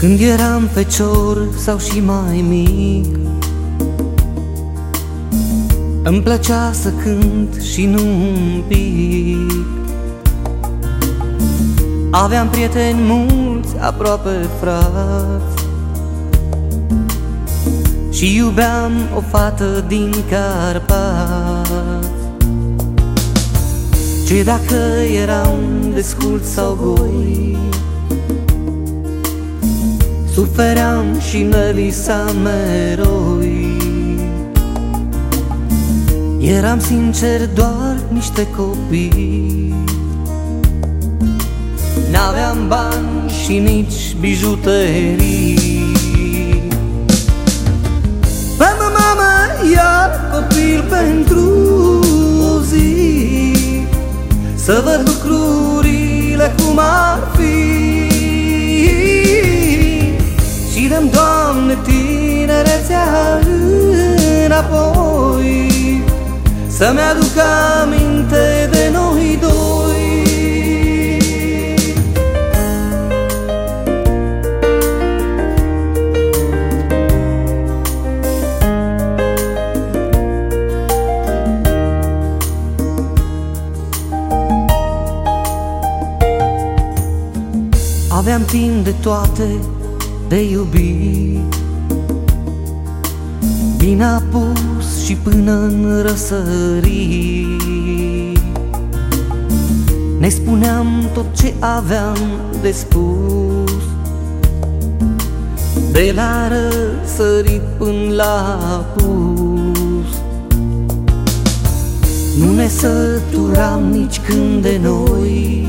Când eram fecior sau și mai mic Îmi plăcea să cânt și nu un pic. Aveam prieteni mulți, aproape frați Și iubeam o fată din Carpați. Ce dacă eram descult sau goi Sufeream și ne visam meroi Eram sincer doar niște copii. N-aveam bani și nici bijuterii. Mama, mama, iar copil pentru o zi. Să văd lucrurile cum ar dăm, Doamne, tinerețea înapoi Să-mi aduc aminte de noi doi. Aveam timp de toate, de iubit. Bine apus și până în răsărit. Ne spuneam tot ce aveam de spus. De la răsărit până la apus Nu ne săturam nici când de noi.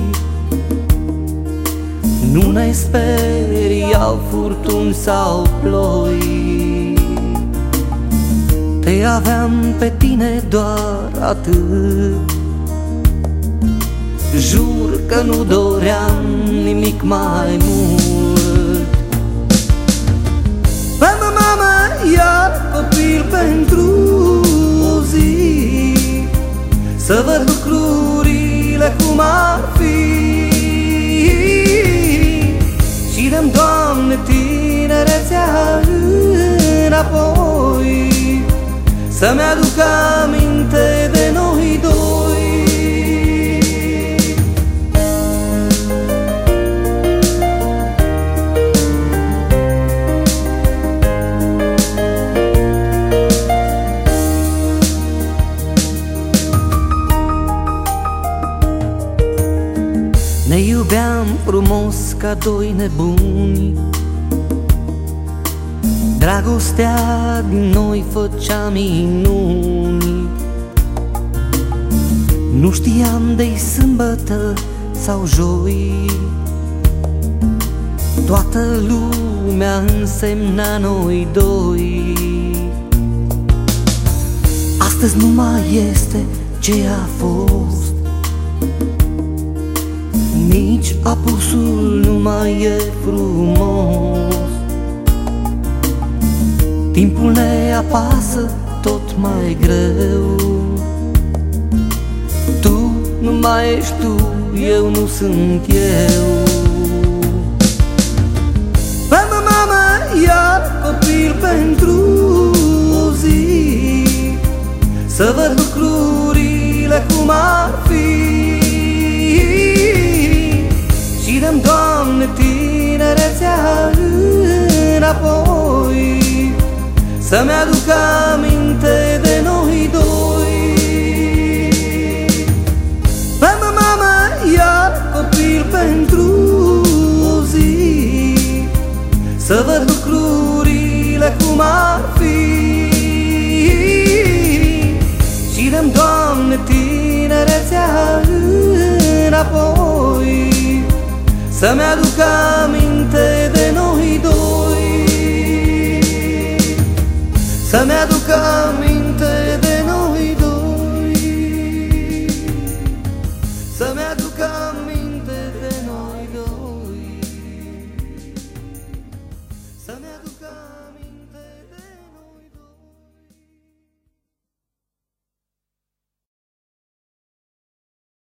Nu ne speriau furtuni sau ploi. Te aveam pe tine doar atât. Jur că nu doream nimic mai mult. Mama, mama, iar copil pentru o zi. Să văd înapoi Să-mi aduc aminte de noi doi. Ne iubeam frumos ca doi nebuni Dragostea din noi făcea minuni. Nu știam de-i sâmbătă sau joi. Toată lumea însemna noi doi. Astăzi nu mai este ce a fost. Nici apusul nu mai e frumos Timpul ne apasă tot mai greu. Tu nu mai ești tu, eu nu sunt eu. Mama, mama, iar copil pentru o zi. Să văd lucrurile cum ar fi. Și dăm, Doamne, tinerețea înapoi Să-mi aduc aminte de noi doi. Mama, mama, iar copil pentru o zi. Să văd lucrurile cum ar fi. Și dăm, Doamne, tinerețea înapoi. Să-mi aduc aminte aduc aminte de